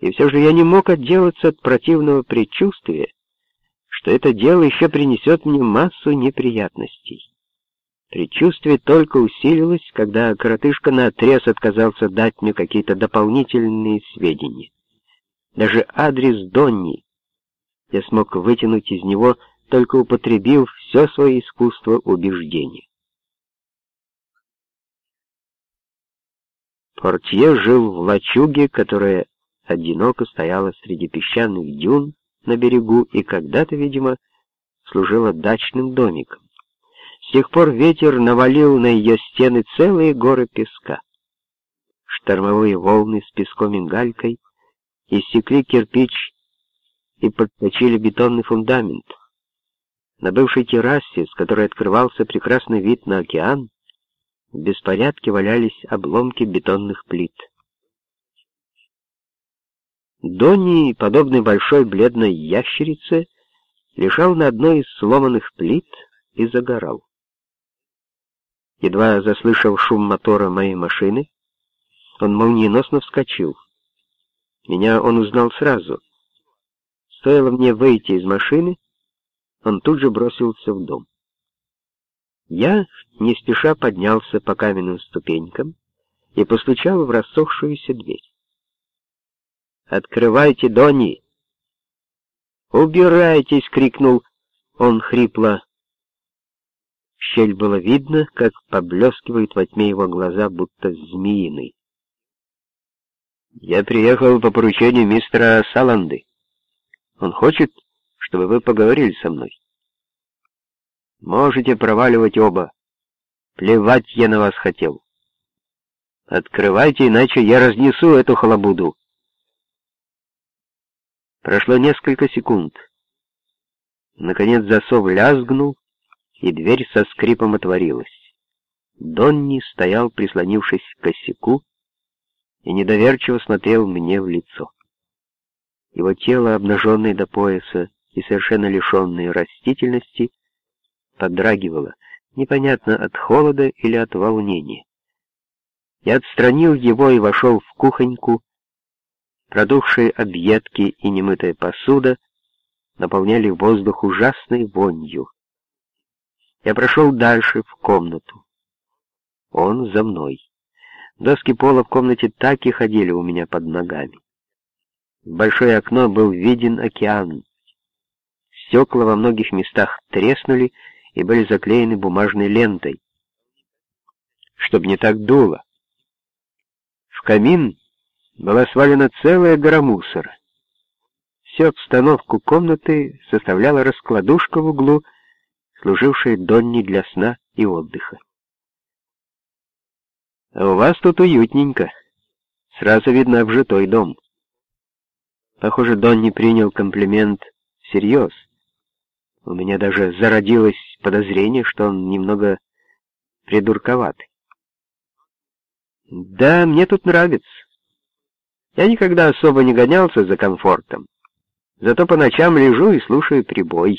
И все же я не мог отделаться от противного предчувствия, что это дело еще принесет мне массу неприятностей. Предчувствие только усилилось, когда коротышка наотрез отказался дать мне какие-то дополнительные сведения. Даже адрес Донни я смог вытянуть из него, только употребив все свое искусство убеждения. Портье жил в лачуге, которая одиноко стояла среди песчаных дюн на берегу и когда-то, видимо, служила дачным домиком. С тех пор ветер навалил на ее стены целые горы песка. Штормовые волны с песком и галькой иссекли кирпич и подточили бетонный фундамент. На бывшей террасе, с которой открывался прекрасный вид на океан, в беспорядке валялись обломки бетонных плит. Донни, подобный большой бледной ящерице, лежал на одной из сломанных плит и загорал. Едва заслышав шум мотора моей машины, он молниеносно вскочил. Меня он узнал сразу. Стоило мне выйти из машины, он тут же бросился в дом. Я не спеша поднялся по каменным ступенькам и постучал в рассохшуюся дверь. «Открывайте, Донни!» «Убирайтесь!» — крикнул он хрипло. Щель было видно, как поблескивают во тьме его глаза, будто змеиный. «Я приехал по поручению мистера Саланды. Он хочет, чтобы вы поговорили со мной». «Можете проваливать оба. Плевать я на вас хотел. Открывайте, иначе я разнесу эту халабуду». Прошло несколько секунд. Наконец засов лязгнул, и дверь со скрипом отворилась. Донни стоял, прислонившись к косяку, и недоверчиво смотрел мне в лицо. Его тело, обнаженное до пояса и совершенно лишенное растительности, подрагивало, непонятно от холода или от волнения. Я отстранил его и вошел в кухоньку. Продухшие объедки и немытая посуда наполняли воздух ужасной вонью. Я прошел дальше, в комнату. Он за мной. Доски пола в комнате так и ходили у меня под ногами. В большое окно был виден океан. Стекла во многих местах треснули и были заклеены бумажной лентой, чтобы не так дуло. В камин была свалена целая гора мусора. Всю обстановку комнаты составляла раскладушка в углу, служившая Донни для сна и отдыха. «А у вас тут уютненько. Сразу видно обжитой дом». Похоже, Донни принял комплимент всерьез. У меня даже зародилось подозрение, что он немного придурковатый. «Да, мне тут нравится. Я никогда особо не гонялся за комфортом. Зато по ночам лежу и слушаю прибой.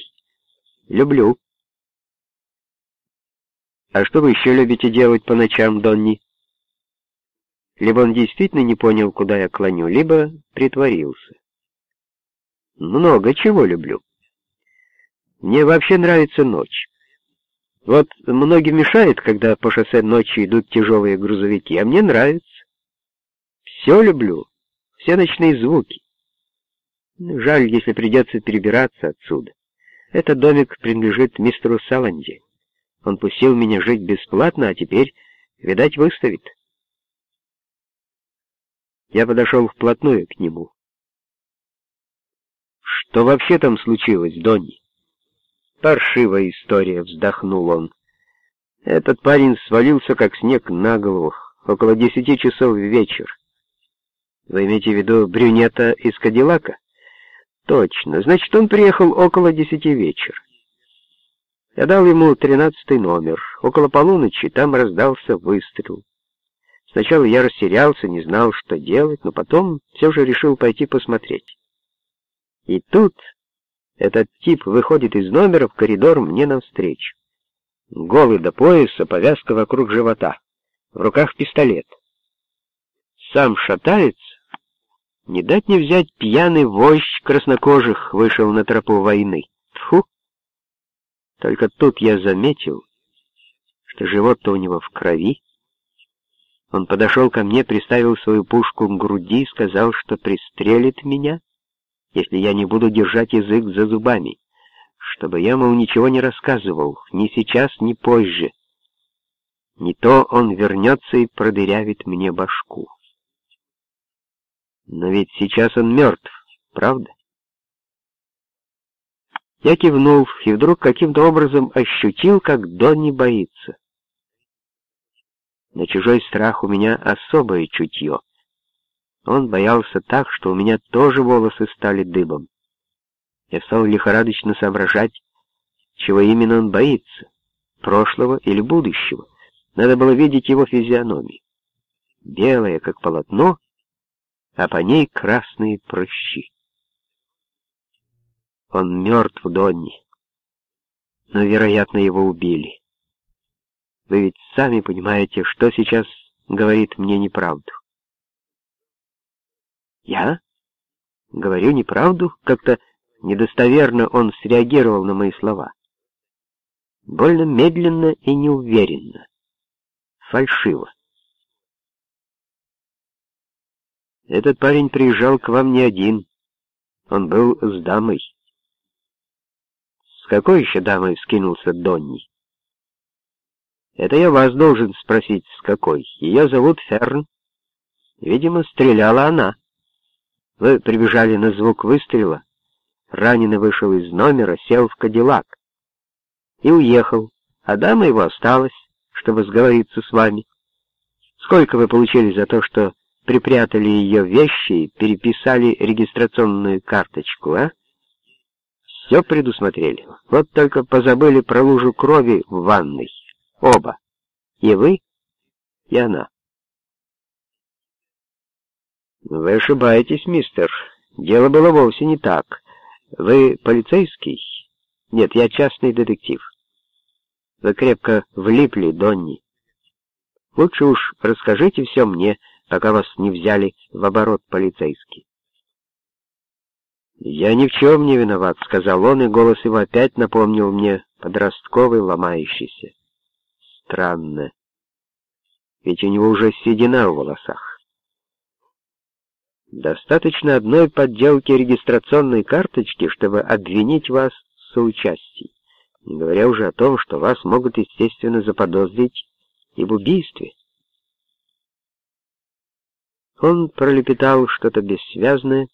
Люблю». «А что вы еще любите делать по ночам, Донни?» Либо он действительно не понял, куда я клоню, либо притворился. «Много чего люблю. Мне вообще нравится ночь. Вот многим мешает, когда по шоссе ночью идут тяжелые грузовики, а мне нравится. Все люблю, все ночные звуки. Жаль, если придется перебираться отсюда. Этот домик принадлежит мистеру Саланди. Он пустил меня жить бесплатно, а теперь, видать, выставит. Я подошел вплотную к нему. Что вообще там случилось, Донни? Паршивая история, вздохнул он. Этот парень свалился как снег на голову около десяти часов вечер. Вы имеете в виду брюнета из Кадиллака? Точно. Значит, он приехал около десяти вечера. Я дал ему тринадцатый номер. Около полуночи там раздался выстрел. Сначала я растерялся, не знал, что делать, но потом все же решил пойти посмотреть. И тут этот тип выходит из номера в коридор мне навстречу. Голый до пояса, повязка вокруг живота. В руках пистолет. Сам шатается, Не дать не взять пьяный вождь краснокожих вышел на тропу войны. Тфу! Только тут я заметил, что живот-то у него в крови. Он подошел ко мне, приставил свою пушку к груди сказал, что пристрелит меня, если я не буду держать язык за зубами, чтобы я, мол, ничего не рассказывал, ни сейчас, ни позже. Не то он вернется и продырявит мне башку. Но ведь сейчас он мертв, правда? Я кивнул и вдруг каким-то образом ощутил, как Донни боится. На чужой страх у меня особое чутье. Он боялся так, что у меня тоже волосы стали дыбом. Я стал лихорадочно соображать, чего именно он боится, прошлого или будущего. Надо было видеть его физиономию. Белая, как полотно, а по ней красные прыщи. Он мертв, Донни. Но, вероятно, его убили. Вы ведь сами понимаете, что сейчас говорит мне неправду. Я? Говорю неправду? Как-то недостоверно он среагировал на мои слова. Больно медленно и неуверенно. Фальшиво. Этот парень приезжал к вам не один. Он был с дамой. С какой еще дамой вскинулся Донни? Это я вас должен спросить, с какой. Ее зовут Ферн. Видимо, стреляла она. Вы прибежали на звук выстрела. Раненый вышел из номера, сел в кадиллак и уехал, а дама его осталась, чтобы сговориться с вами. Сколько вы получили за то, что припрятали ее вещи переписали регистрационную карточку, а? Все предусмотрели. Вот только позабыли про лужу крови в ванной. Оба. И вы, и она. Вы ошибаетесь, мистер. Дело было вовсе не так. Вы полицейский? Нет, я частный детектив. Вы крепко влипли, Донни. Лучше уж расскажите все мне, пока вас не взяли в оборот полицейский. «Я ни в чем не виноват», — сказал он, и голос его опять напомнил мне подростковый, ломающийся. Странно, ведь у него уже седина в волосах. Достаточно одной подделки регистрационной карточки, чтобы обвинить вас в соучастии, не говоря уже о том, что вас могут, естественно, заподозрить и в убийстве. Он пролепетал что-то бессвязное,